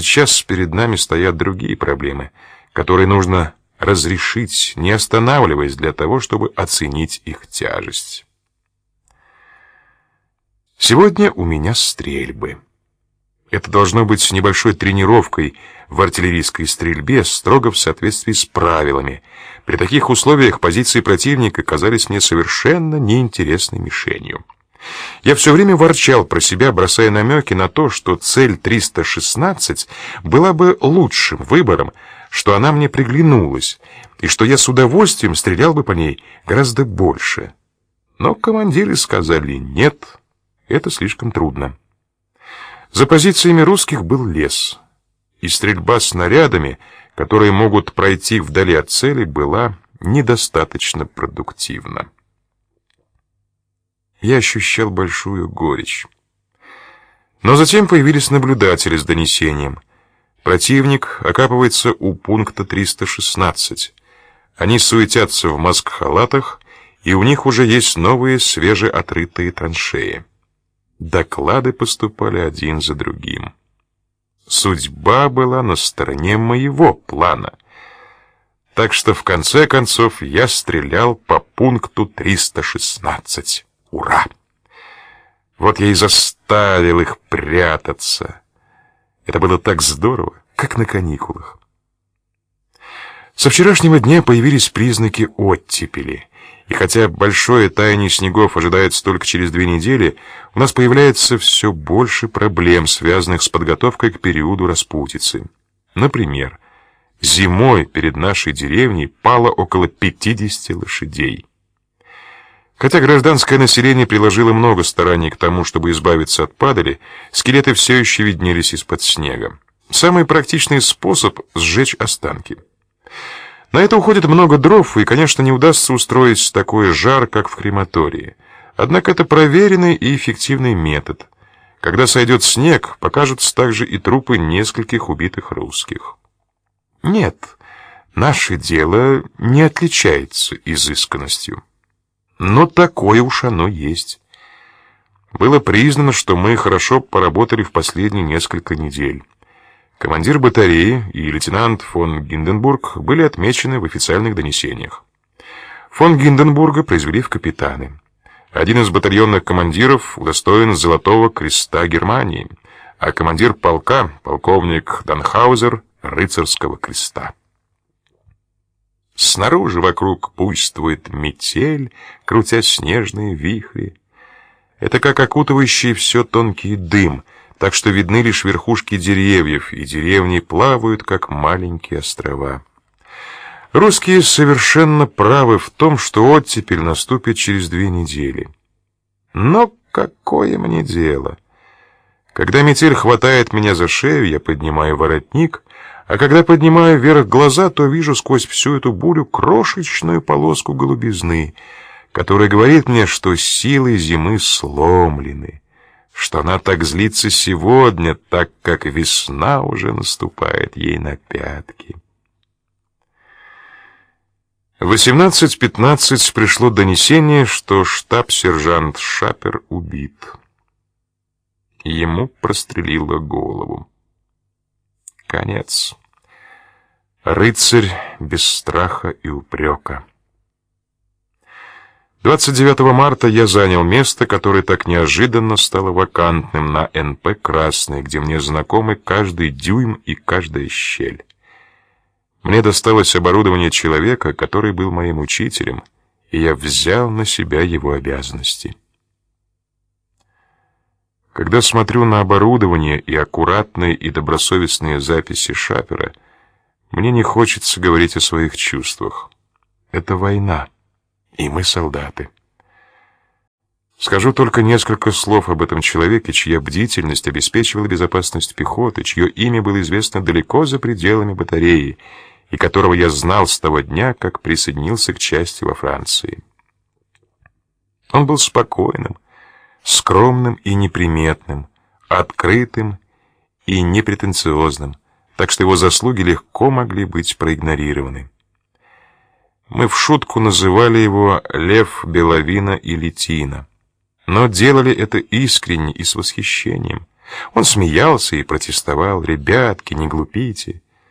сейчас перед нами стоят другие проблемы, которые нужно разрешить, не останавливаясь для того, чтобы оценить их тяжесть. Сегодня у меня стрельбы. Это должно быть небольшой тренировкой в артиллерийской стрельбе, строго в соответствии с правилами. При таких условиях позиции противника казались мне совершенно неинтересной мишенью. Я все время ворчал про себя, бросая намеки на то, что цель 316 была бы лучшим выбором, что она мне приглянулась, и что я с удовольствием стрелял бы по ней гораздо больше. Но командиры сказали «нет, это слишком трудно». За позициями русских был лес, и стрельба снарядами, которые могут пройти вдали от цели, была недостаточно продуктивна я ощущал большую горечь. Но затем появились наблюдатели с донесением. Противник окапывается у пункта 316. Они суетятся в маск-халатах, и у них уже есть новые свежеотрытые траншеи. Доклады поступали один за другим. Судьба была на стороне моего плана. Так что в конце концов я стрелял по пункту 316. Ура! Вот я и заставил их прятаться. Это было так здорово, как на каникулах. Со вчерашнего дня появились признаки оттепели. И хотя большое таяние снегов ожидается только через две недели, у нас появляется все больше проблем, связанных с подготовкой к периоду распутицы. Например, зимой перед нашей деревней пало около 50 лошадей. Хотя гражданское население приложило много стараний к тому, чтобы избавиться от падали, скелеты все еще виднелись из-под снега. Самый практичный способ — сжечь останки. На это уходит много дров, и, конечно, не удастся устроить такой жар, как в крематории. Однако это проверенный и эффективный метод. Когда сойдет снег, покажутся также и трупы нескольких убитых русских. Нет, наше дело не отличается изысканностью. Но такое уж оно есть. Было признано, что мы хорошо поработали в последние несколько недель. Командир батареи и лейтенант фон Гинденбург были отмечены в официальных донесениях. Фон Гинденбурга произвели в капитаны. Один из батальонных командиров удостоен Золотого Креста Германии, а командир полка, полковник Данхаузер, Рыцарского Креста. Снаружи вокруг буйствует метель, крутя снежные вихри. Это как окутывающий все тонкий дым, так что видны лишь верхушки деревьев, и деревни плавают, как маленькие острова. Русские совершенно правы в том, что оттепель наступит через две недели. Но какое мне дело? Когда метель хватает меня за шею, я поднимаю воротник — а когда поднимаю вверх глаза, то вижу сквозь всю эту бурю крошечную полоску голубизны, которая говорит мне, что силы зимы сломлены, что она так злится сегодня, так как весна уже наступает ей на пятки. В 18.15 пришло донесение, что штаб-сержант Шапер убит. Ему прострелило голову. Конец. Рыцарь без страха и упрека. 29 марта я занял место, которое так неожиданно стало вакантным на НП «Красный», где мне знакомы каждый дюйм и каждая щель. Мне досталось оборудование человека, который был моим учителем, и я взял на себя его обязанности. Когда смотрю на оборудование и аккуратные и добросовестные записи Шапера, мне не хочется говорить о своих чувствах. Это война, и мы солдаты. Скажу только несколько слов об этом человеке, чья бдительность обеспечивала безопасность пехоты, чье имя было известно далеко за пределами батареи, и которого я знал с того дня, как присоединился к части во Франции. Он был спокойным, скромным и неприметным, открытым и непретенциозным, так что его заслуги легко могли быть проигнорированы. Мы в шутку называли его Лев Беловина или Тина, но делали это искренне и с восхищением. Он смеялся и протестовал. «Ребятки, не глупите.